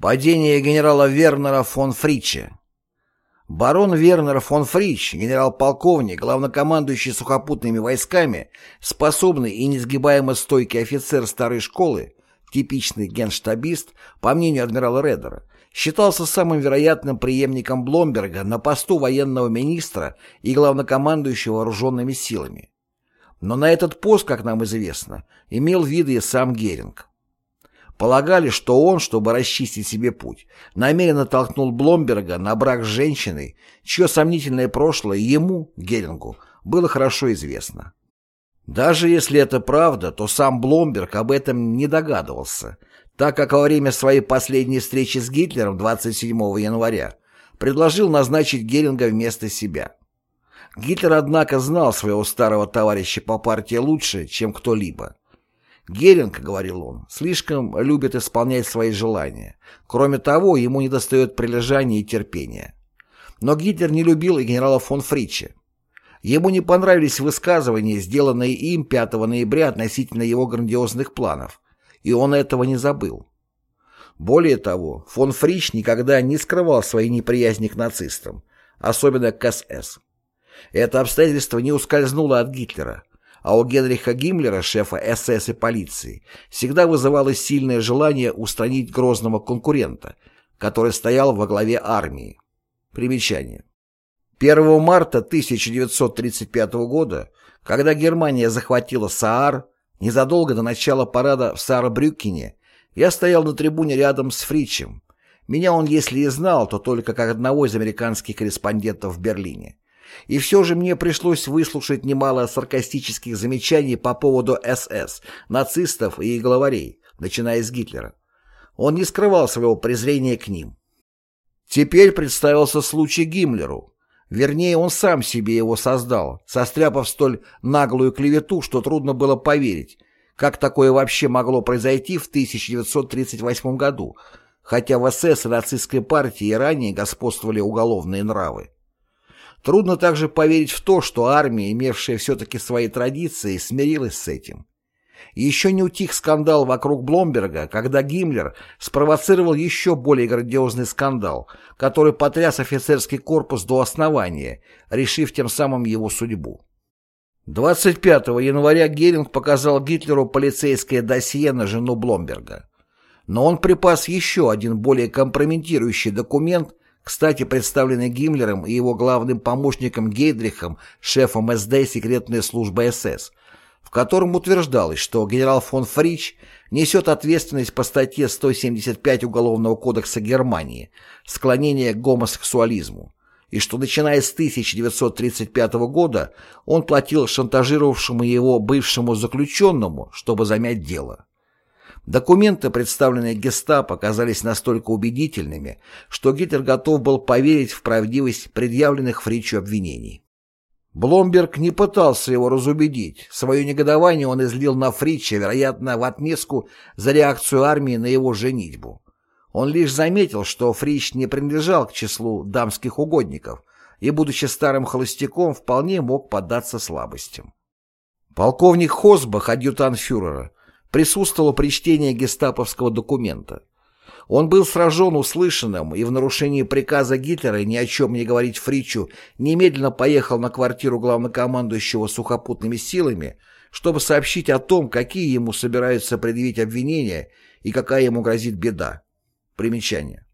Падение генерала Вернера фон Фрича Барон Вернер фон Фрич, генерал-полковник, главнокомандующий сухопутными войсками, способный и несгибаемо стойкий офицер старой школы, типичный генштабист, по мнению адмирала Редера, считался самым вероятным преемником Бломберга на посту военного министра и главнокомандующего вооруженными силами. Но на этот пост, как нам известно, имел виды и сам Геринг. Полагали, что он, чтобы расчистить себе путь, намеренно толкнул Бломберга на брак с женщиной, чье сомнительное прошлое ему, Герингу, было хорошо известно. Даже если это правда, то сам Бломберг об этом не догадывался, так как во время своей последней встречи с Гитлером 27 января предложил назначить Геринга вместо себя. Гитлер, однако, знал своего старого товарища по партии лучше, чем кто-либо. Геринг, говорил он, слишком любит исполнять свои желания. Кроме того, ему недостает прилежания и терпения. Но Гитлер не любил и генерала фон Фрича. Ему не понравились высказывания, сделанные им 5 ноября относительно его грандиозных планов, и он этого не забыл. Более того, фон Фрич никогда не скрывал своей неприязни к нацистам, особенно к СС. Это обстоятельство не ускользнуло от Гитлера, а у Генриха Гиммлера, шефа СС и полиции, всегда вызывалось сильное желание устранить грозного конкурента, который стоял во главе армии. Примечание. 1 марта 1935 года, когда Германия захватила Саар, незадолго до начала парада в Саарбрюкене, я стоял на трибуне рядом с Фричем. Меня он, если и знал, то только как одного из американских корреспондентов в Берлине. И все же мне пришлось выслушать немало саркастических замечаний по поводу СС, нацистов и главарей, начиная с Гитлера. Он не скрывал своего презрения к ним. Теперь представился случай Гиммлеру. Вернее, он сам себе его создал, состряпав столь наглую клевету, что трудно было поверить, как такое вообще могло произойти в 1938 году, хотя в СС и нацистской партии и ранее господствовали уголовные нравы. Трудно также поверить в то, что армия, имевшая все-таки свои традиции, смирилась с этим. Еще не утих скандал вокруг Бломберга, когда Гиммлер спровоцировал еще более грандиозный скандал, который потряс офицерский корпус до основания, решив тем самым его судьбу. 25 января Геринг показал Гитлеру полицейское досье на жену Бломберга. Но он припас еще один более компрометирующий документ – кстати, представленный Гиммлером и его главным помощником Гейдрихом, шефом СД секретной службы СС, в котором утверждалось, что генерал фон Фрич несет ответственность по статье 175 Уголовного кодекса Германии «Склонение к гомосексуализму», и что начиная с 1935 года он платил шантажировавшему его бывшему заключенному, чтобы замять дело. Документы, представленные гестапо, оказались настолько убедительными, что Гитлер готов был поверить в правдивость предъявленных Фричу обвинений. Бломберг не пытался его разубедить. Свое негодование он излил на Фрича, вероятно, в отместку за реакцию армии на его женитьбу. Он лишь заметил, что Фрич не принадлежал к числу дамских угодников и, будучи старым холостяком, вполне мог поддаться слабостям. Полковник Хосбах, адъютант фюрера, присутствовал при чтении гестаповского документа. Он был сражен услышанным и в нарушении приказа Гитлера ни о чем не говорить Фричу немедленно поехал на квартиру главнокомандующего сухопутными силами, чтобы сообщить о том, какие ему собираются предъявить обвинения и какая ему грозит беда. Примечание.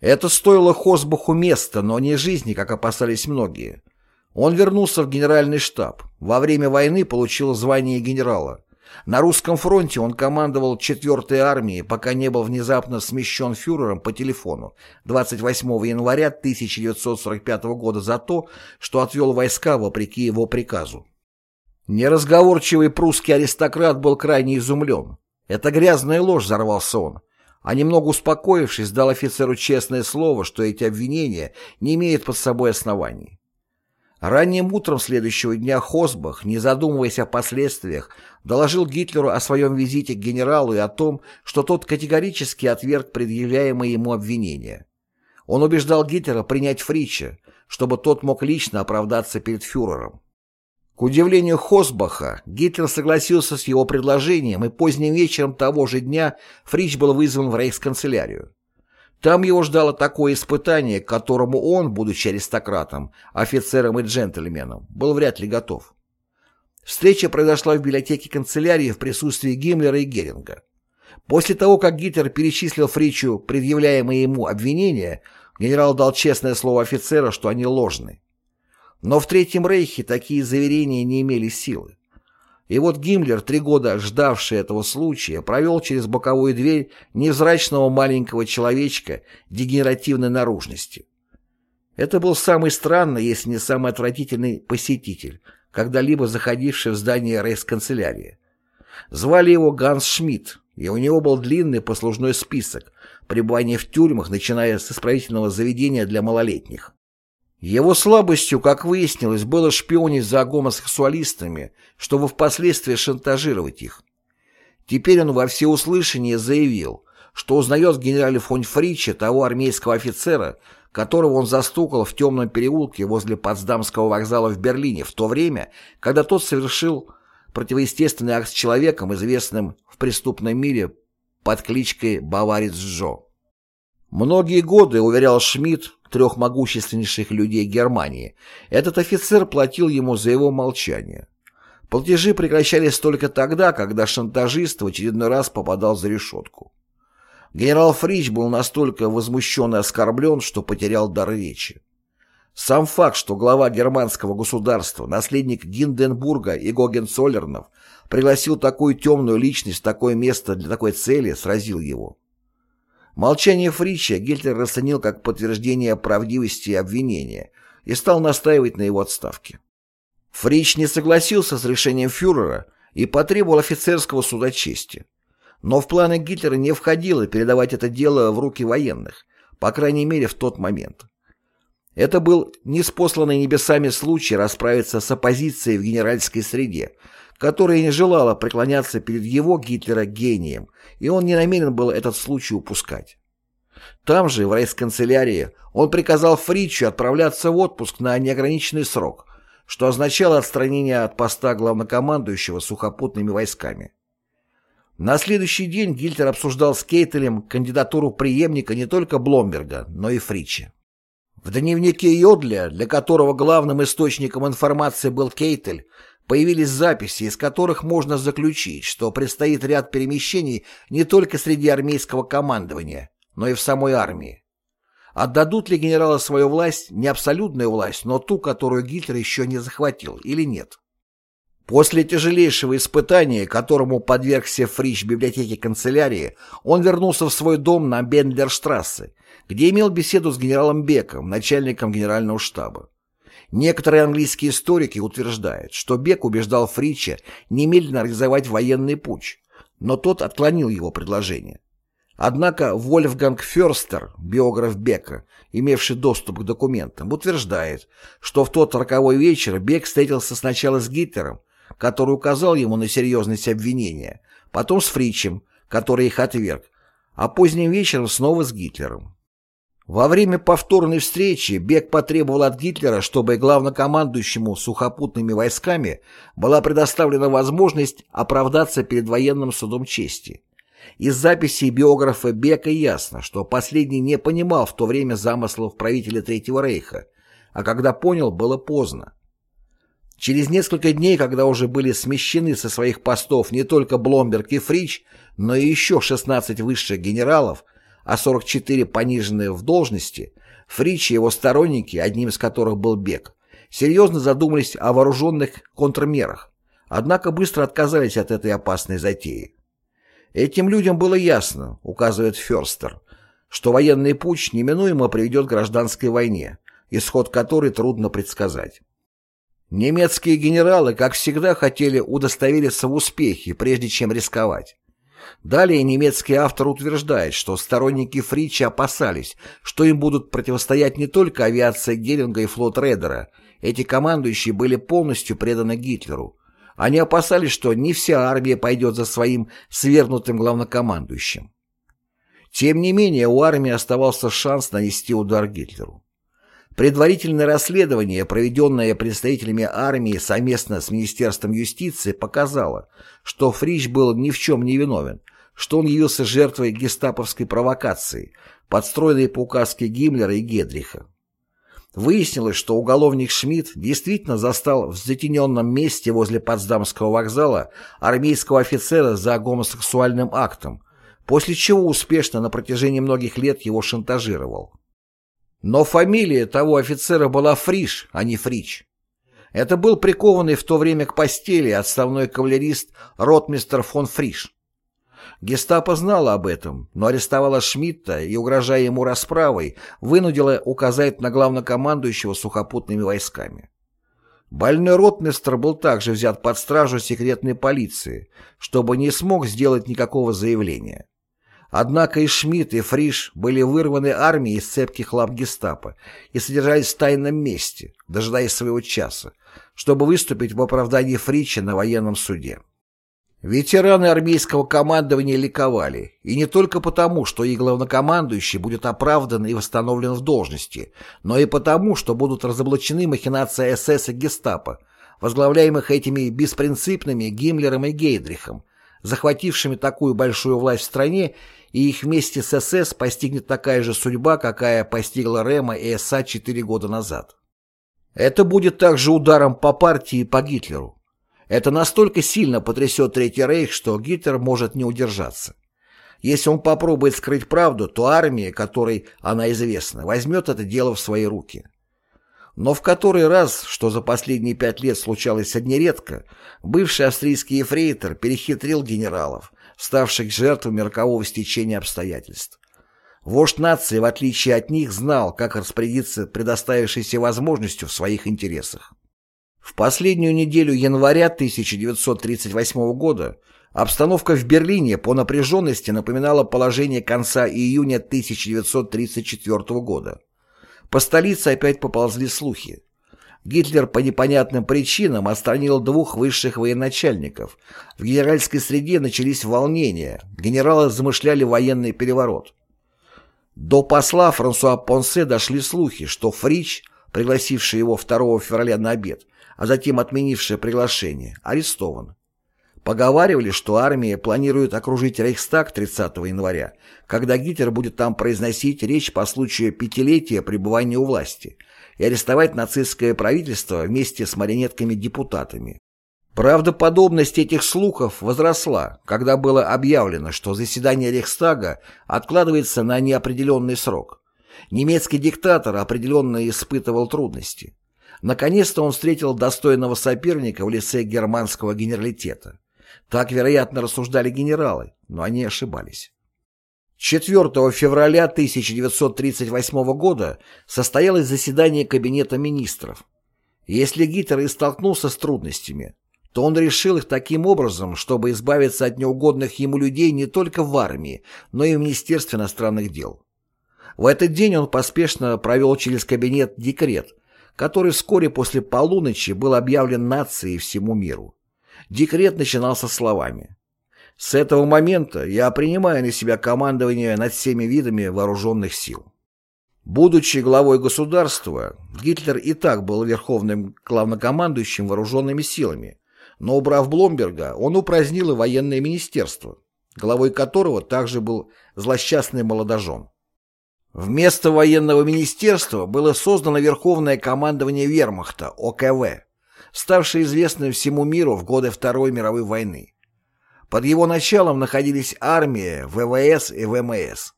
Это стоило Хосбаху места, но не жизни, как опасались многие. Он вернулся в генеральный штаб. Во время войны получил звание генерала. На русском фронте он командовал 4-й армией, пока не был внезапно смещен фюрером по телефону 28 января 1945 года за то, что отвел войска вопреки его приказу. Неразговорчивый прусский аристократ был крайне изумлен. Это грязная ложь, взорвался он. А немного успокоившись, дал офицеру честное слово, что эти обвинения не имеют под собой оснований. Ранним утром следующего дня Хосбах, не задумываясь о последствиях, доложил Гитлеру о своем визите к генералу и о том, что тот категорически отверг предъявляемые ему обвинения. Он убеждал Гитлера принять Фрича, чтобы тот мог лично оправдаться перед фюрером. К удивлению Хосбаха, Гитлер согласился с его предложением, и поздним вечером того же дня Фрич был вызван в рейхсканцелярию. Там его ждало такое испытание, к которому он, будучи аристократом, офицером и джентльменом, был вряд ли готов. Встреча произошла в библиотеке канцелярии в присутствии Гиммлера и Геринга. После того, как Гитлер перечислил Фричу предъявляемые ему обвинения, генерал дал честное слово офицера, что они ложны. Но в Третьем Рейхе такие заверения не имели силы. И вот Гиммлер, три года ждавший этого случая, провел через боковую дверь невзрачного маленького человечка дегенеративной наружности. Это был самый странный, если не самый отвратительный посетитель, когда-либо заходивший в здание рейхсканцелярии. Звали его Ганс Шмидт, и у него был длинный послужной список пребывания в тюрьмах, начиная с исправительного заведения для малолетних. Его слабостью, как выяснилось, было шпионить за гомосексуалистами, чтобы впоследствии шантажировать их. Теперь он во всеуслышание заявил, что узнает в генерале фон Фриче того армейского офицера, которого он застукал в темном переулке возле Потсдамского вокзала в Берлине в то время, когда тот совершил противоестественный акт с человеком, известным в преступном мире под кличкой Баварец Джо. Многие годы, уверял Шмидт, трех могущественнейших людей Германии, этот офицер платил ему за его молчание. Платежи прекращались только тогда, когда шантажист в очередной раз попадал за решетку. Генерал Фрич был настолько возмущен и оскорблен, что потерял дар речи. Сам факт, что глава германского государства, наследник Гинденбурга и Гогенцоллернов, пригласил такую темную личность в такое место для такой цели, сразил его. Молчание Фрича Гитлер расценил как подтверждение правдивости обвинения и стал настаивать на его отставке. Фрич не согласился с решением фюрера и потребовал офицерского суда чести. Но в планы Гитлера не входило передавать это дело в руки военных, по крайней мере в тот момент. Это был неспосланный небесами случай расправиться с оппозицией в генеральской среде, которая не желала преклоняться перед его Гитлера гением, и он не намерен был этот случай упускать. Там же, в райсканцелярии, он приказал Фричу отправляться в отпуск на неограниченный срок, что означало отстранение от поста главнокомандующего сухопутными войсками. На следующий день Гильтер обсуждал с Кейтелем кандидатуру преемника не только Бломберга, но и Фрича. В дневнике Йодля, для которого главным источником информации был Кейтель, появились записи, из которых можно заключить, что предстоит ряд перемещений не только среди армейского командования, но и в самой армии. Отдадут ли генералы свою власть, не абсолютную власть, но ту, которую Гитлер еще не захватил, или нет? После тяжелейшего испытания, которому подвергся Фрич в библиотеке канцелярии, он вернулся в свой дом на Бендерштрассе, где имел беседу с генералом Беком, начальником генерального штаба. Некоторые английские историки утверждают, что Бек убеждал Фрича немедленно организовать военный путч, но тот отклонил его предложение. Однако Вольфганг Ферстер, биограф Бека, имевший доступ к документам, утверждает, что в тот роковой вечер Бек встретился сначала с Гитлером, который указал ему на серьезность обвинения, потом с Фричем, который их отверг, а поздним вечером снова с Гитлером. Во время повторной встречи Бек потребовал от Гитлера, чтобы главнокомандующему сухопутными войсками была предоставлена возможность оправдаться перед военным судом чести. Из записей биографа Бека ясно, что последний не понимал в то время замыслов правителя Третьего Рейха, а когда понял, было поздно. Через несколько дней, когда уже были смещены со своих постов не только Бломберг и Фрич, но и еще 16 высших генералов, а 44 пониженные в должности, Фрич и его сторонники, одним из которых был Бек, серьезно задумались о вооруженных контрмерах, однако быстро отказались от этой опасной затеи. Этим людям было ясно, указывает Ферстер, что военный путь неминуемо приведет к гражданской войне, исход которой трудно предсказать. Немецкие генералы, как всегда, хотели удостовериться в успехе, прежде чем рисковать. Далее немецкий автор утверждает, что сторонники Фрича опасались, что им будут противостоять не только авиация Геринга и флот Редера, эти командующие были полностью преданы Гитлеру. Они опасались, что не вся армия пойдет за своим свергнутым главнокомандующим. Тем не менее, у армии оставался шанс нанести удар Гитлеру. Предварительное расследование, проведенное представителями армии совместно с Министерством юстиции, показало, что Фрич был ни в чем не виновен, что он явился жертвой гестаповской провокации, подстроенной по указке Гиммлера и Гедриха. Выяснилось, что уголовник Шмидт действительно застал в затененном месте возле Потсдамского вокзала армейского офицера за гомосексуальным актом, после чего успешно на протяжении многих лет его шантажировал. Но фамилия того офицера была Фриш, а не Фрич. Это был прикованный в то время к постели отставной кавалерист ротмистер фон Фриш. Гестапо знала об этом, но арестовала Шмидта и, угрожая ему расправой, вынудила указать на главнокомандующего сухопутными войсками. Больной ротмистр был также взят под стражу секретной полиции, чтобы не смог сделать никакого заявления. Однако и Шмидт, и Фриш были вырваны армией из цепких лап гестапо и содержались в тайном месте, дожидаясь своего часа, чтобы выступить в оправдании Фрича на военном суде. Ветераны армейского командования ликовали, и не только потому, что их главнокомандующий будет оправдан и восстановлен в должности, но и потому, что будут разоблачены махинации СС и гестапо, возглавляемых этими беспринципными Гиммлером и Гейдрихом, захватившими такую большую власть в стране, и их вместе с СС постигнет такая же судьба, какая постигла Рема и СА четыре года назад. Это будет также ударом по партии и по Гитлеру. Это настолько сильно потрясет Третий Рейх, что Гитлер может не удержаться. Если он попробует скрыть правду, то армия, которой она известна, возьмет это дело в свои руки. Но в который раз, что за последние пять лет случалось нередко, бывший австрийский ефрейтор перехитрил генералов, ставших жертвами рокового стечения обстоятельств. Вождь нации, в отличие от них, знал, как распорядиться предоставившейся возможностью в своих интересах. В последнюю неделю января 1938 года обстановка в Берлине по напряженности напоминала положение конца июня 1934 года. По столице опять поползли слухи. Гитлер по непонятным причинам отстранил двух высших военачальников. В генеральской среде начались волнения, генералы замышляли военный переворот. До посла Франсуа Понсе дошли слухи, что Фрич, пригласивший его 2 февраля на обед, а затем отменившая приглашение, арестован. Поговаривали, что армия планирует окружить Рейхстаг 30 января, когда Гитлер будет там произносить речь по случаю пятилетия пребывания у власти, и арестовать нацистское правительство вместе с марионетками-депутатами. Правдоподобность этих слухов возросла, когда было объявлено, что заседание Рейхстага откладывается на неопределенный срок. Немецкий диктатор определенно испытывал трудности. Наконец-то он встретил достойного соперника в лице германского генералитета. Так, вероятно, рассуждали генералы, но они ошибались. 4 февраля 1938 года состоялось заседание Кабинета министров. Если Гитлер и столкнулся с трудностями, то он решил их таким образом, чтобы избавиться от неугодных ему людей не только в армии, но и в Министерстве иностранных дел. В этот день он поспешно провел через кабинет декрет, который вскоре после полуночи был объявлен нацией всему миру. Декрет начинался словами «С этого момента я принимаю на себя командование над всеми видами вооруженных сил». Будучи главой государства, Гитлер и так был верховным главнокомандующим вооруженными силами, но убрав Бломберга, он упразднил и военное министерство, главой которого также был злосчастный молодожен. Вместо военного министерства было создано Верховное командование Вермахта, ОКВ, ставшее известным всему миру в годы Второй мировой войны. Под его началом находились армия, ВВС и ВМС.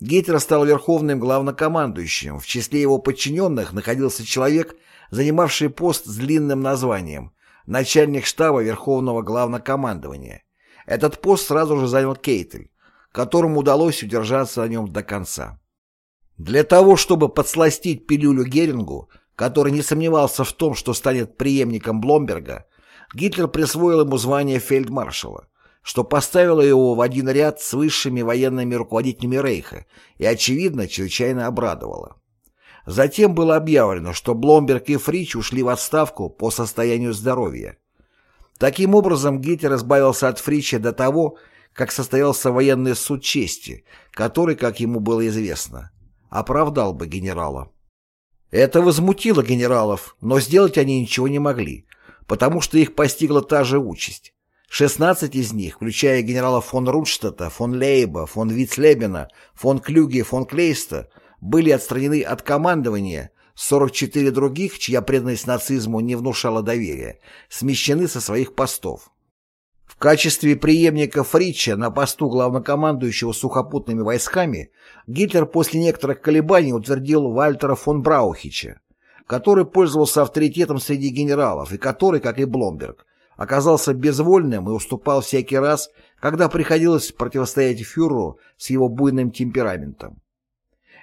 Гитлер стал верховным главнокомандующим, в числе его подчиненных находился человек, занимавший пост с длинным названием «Начальник штаба Верховного главнокомандования». Этот пост сразу же занял Кейтель, которому удалось удержаться на нем до конца. Для того, чтобы подсластить пилюлю Герингу, который не сомневался в том, что станет преемником Бломберга, Гитлер присвоил ему звание фельдмаршала, что поставило его в один ряд с высшими военными руководителями Рейха и, очевидно, чрезвычайно обрадовало. Затем было объявлено, что Бломберг и Фрич ушли в отставку по состоянию здоровья. Таким образом, Гитлер избавился от Фрича до того, как состоялся военный суд чести, который, как ему было известно, оправдал бы генерала. Это возмутило генералов, но сделать они ничего не могли, потому что их постигла та же участь. 16 из них, включая генерала фон Рудштадта, фон Лейба, фон Вицлебена, фон Клюге и фон Клейста, были отстранены от командования, 44 других, чья преданность нацизму не внушала доверия, смещены со своих постов. В качестве преемника Фрича на посту главнокомандующего сухопутными войсками Гитлер после некоторых колебаний утвердил Вальтера фон Браухича, который пользовался авторитетом среди генералов и который, как и Бломберг, оказался безвольным и уступал всякий раз, когда приходилось противостоять фюреру с его буйным темпераментом.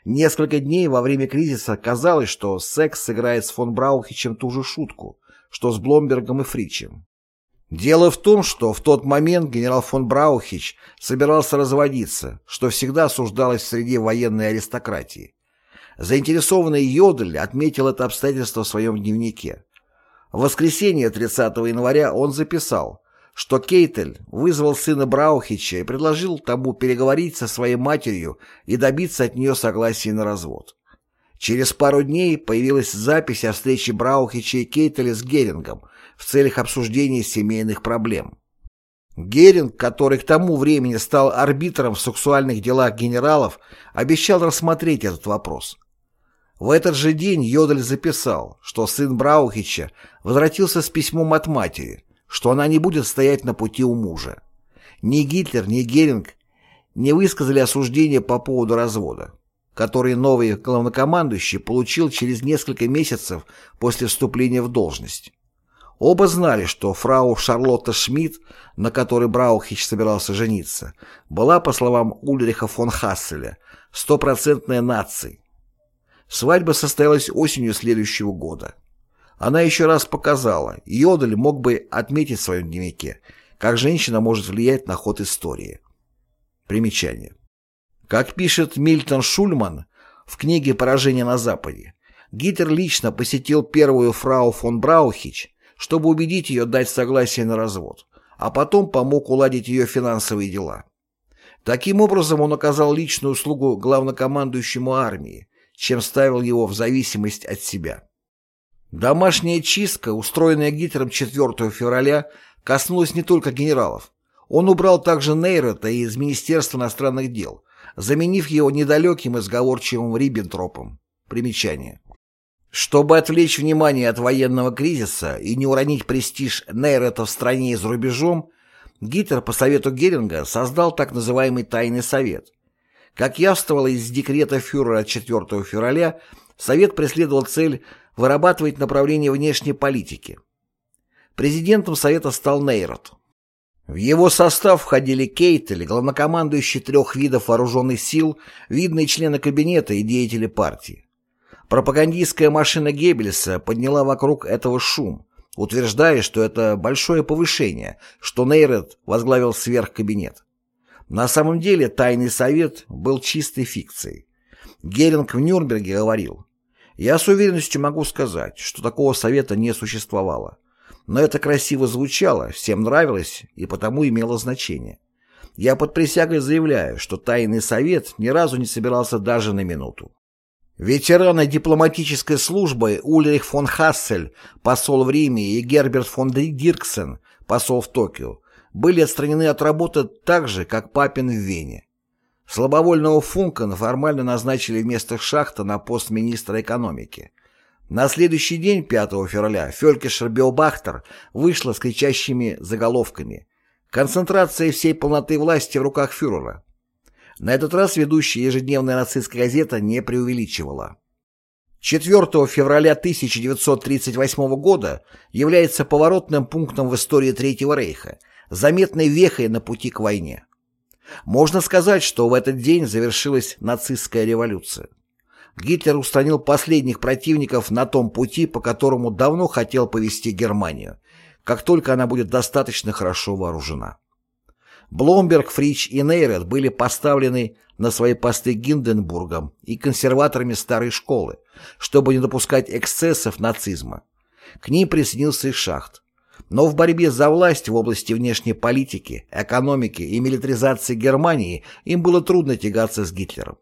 Несколько дней во время кризиса казалось, что секс сыграет с фон Браухичем ту же шутку, что с Бломбергом и Фричем. Дело в том, что в тот момент генерал фон Браухич собирался разводиться, что всегда осуждалось в среде военной аристократии. Заинтересованный Йодль отметил это обстоятельство в своем дневнике. В воскресенье 30 января он записал, что Кейтель вызвал сына Браухича и предложил тому переговорить со своей матерью и добиться от нее согласия на развод. Через пару дней появилась запись о встрече Браухича и Кейтеля с Герингом, в целях обсуждения семейных проблем. Геринг, который к тому времени стал арбитром в сексуальных делах генералов, обещал рассмотреть этот вопрос. В этот же день Йодель записал, что сын Браухича возвратился с письмом от матери, что она не будет стоять на пути у мужа. Ни Гитлер, ни Геринг не высказали осуждения по поводу развода, который новый главнокомандующий получил через несколько месяцев после вступления в должность. Оба знали, что фрау Шарлотта Шмидт, на которой Браухич собирался жениться, была, по словам Ульриха фон Хасселя, стопроцентной нацией. Свадьба состоялась осенью следующего года. Она еще раз показала, Йодель мог бы отметить в своем дневнике, как женщина может влиять на ход истории. Примечание. Как пишет Мильтон Шульман в книге «Поражение на Западе», Гитлер лично посетил первую фрау фон Браухич, чтобы убедить ее дать согласие на развод, а потом помог уладить ее финансовые дела. Таким образом он оказал личную услугу главнокомандующему армии, чем ставил его в зависимость от себя. Домашняя чистка, устроенная Гитлером 4 февраля, коснулась не только генералов. Он убрал также Нейрота из Министерства иностранных дел, заменив его недалеким и сговорчивым Риббентропом. Примечание. Чтобы отвлечь внимание от военного кризиса и не уронить престиж Нейрета в стране и за рубежом, Гитлер по совету Геринга создал так называемый «Тайный совет». Как явствовало из декрета фюрера от 4 февраля, Совет преследовал цель вырабатывать направление внешней политики. Президентом Совета стал Нейрот. В его состав входили Кейтель, главнокомандующий трех видов вооруженных сил, видные члены кабинета и деятели партии. Пропагандистская машина Геббельса подняла вокруг этого шум, утверждая, что это большое повышение, что Нейрет возглавил сверхкабинет. На самом деле тайный совет был чистой фикцией. Геринг в Нюрнберге говорил, «Я с уверенностью могу сказать, что такого совета не существовало. Но это красиво звучало, всем нравилось и потому имело значение. Я под присягой заявляю, что тайный совет ни разу не собирался даже на минуту. Ветераны дипломатической службы Ульрих фон Хассель, посол в Риме, и Герберт фон Дирксен, посол в Токио, были отстранены от работы так же, как Папин в Вене. Слабовольного Функана формально назначили вместо Шахта на пост министра экономики. На следующий день, 5 февраля, Фелькишер Биобахтер вышла с кричащими заголовками «Концентрация всей полноты власти в руках фюрера». На этот раз ведущая ежедневная нацистская газета не преувеличивала. 4 февраля 1938 года является поворотным пунктом в истории Третьего Рейха, заметной вехой на пути к войне. Можно сказать, что в этот день завершилась нацистская революция. Гитлер устранил последних противников на том пути, по которому давно хотел повести Германию, как только она будет достаточно хорошо вооружена. Бломберг, Фрич и Нейрет были поставлены на свои посты Гинденбургом и консерваторами старой школы, чтобы не допускать эксцессов нацизма. К ним присоединился и Шахт. Но в борьбе за власть в области внешней политики, экономики и милитаризации Германии им было трудно тягаться с Гитлером.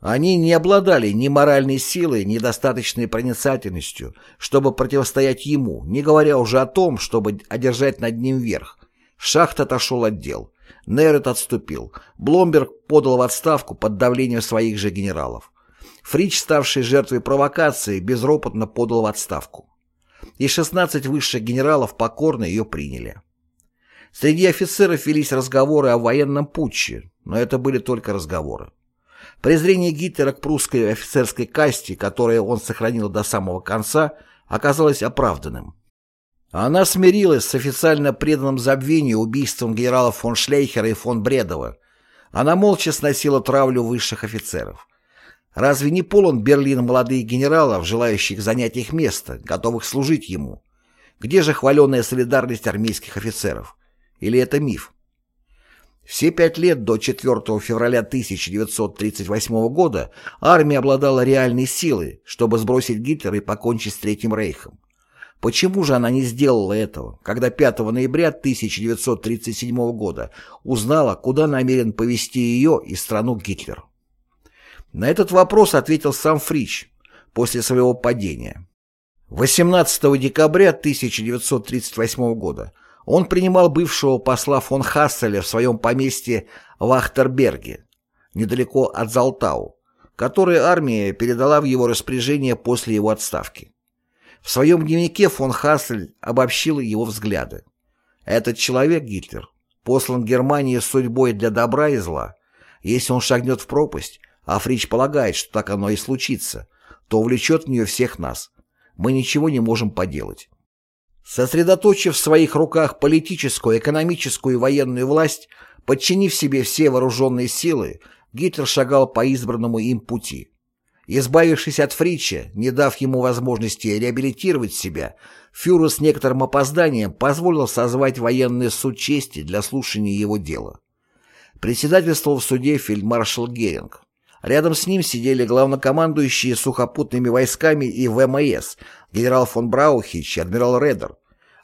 Они не обладали ни моральной силой, ни достаточной проницательностью, чтобы противостоять ему, не говоря уже о том, чтобы одержать над ним верх, Шахт отошел от дел. Нерет отступил. Бломберг подал в отставку под давлением своих же генералов. Фрич, ставший жертвой провокации, безропотно подал в отставку. И 16 высших генералов покорно ее приняли. Среди офицеров велись разговоры о военном путче, но это были только разговоры. Презрение Гитлера к прусской офицерской касте, которое он сохранил до самого конца, оказалось оправданным. Она смирилась с официально преданным забвению убийством генералов фон Шлейхера и фон Бредова. Она молча сносила травлю высших офицеров. Разве не полон Берлин молодых генералов, желающих занять их место, готовых служить ему? Где же хваленая солидарность армейских офицеров? Или это миф? Все пять лет до 4 февраля 1938 года армия обладала реальной силой, чтобы сбросить Гитлера и покончить с Третьим Рейхом. Почему же она не сделала этого, когда 5 ноября 1937 года узнала, куда намерен повести ее и страну Гитлер? На этот вопрос ответил сам Фрич после своего падения. 18 декабря 1938 года он принимал бывшего посла фон Хасселя в своем поместье в Ахтерберге, недалеко от Залтау, которое армия передала в его распоряжение после его отставки. В своем дневнике фон Хассель обобщил его взгляды. Этот человек, Гитлер, послан Германии судьбой для добра и зла. Если он шагнет в пропасть, а Фрич полагает, что так оно и случится, то увлечет в нее всех нас. Мы ничего не можем поделать. Сосредоточив в своих руках политическую, экономическую и военную власть, подчинив себе все вооруженные силы, Гитлер шагал по избранному им пути. Избавившись от Фрича, не дав ему возможности реабилитировать себя, фюрер с некоторым опозданием позволил созвать военный суд чести для слушания его дела. Председательствовал в суде фельдмаршал Геринг. Рядом с ним сидели главнокомандующие сухопутными войсками и ВМС генерал фон Браухич и адмирал Редер,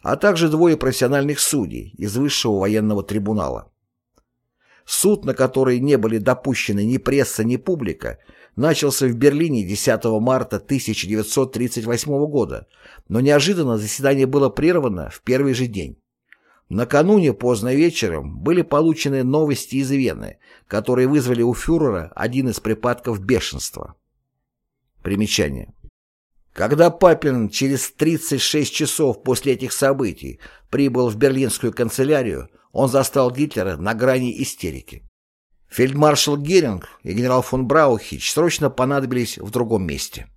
а также двое профессиональных судей из Высшего военного трибунала. Суд, на который не были допущены ни пресса, ни публика, начался в Берлине 10 марта 1938 года, но неожиданно заседание было прервано в первый же день. Накануне поздно вечером были получены новости из Вены, которые вызвали у фюрера один из припадков бешенства. Примечание. Когда Папин через 36 часов после этих событий прибыл в берлинскую канцелярию, он застал Гитлера на грани истерики. Фельдмаршал Геринг и генерал фон Браухич срочно понадобились в другом месте.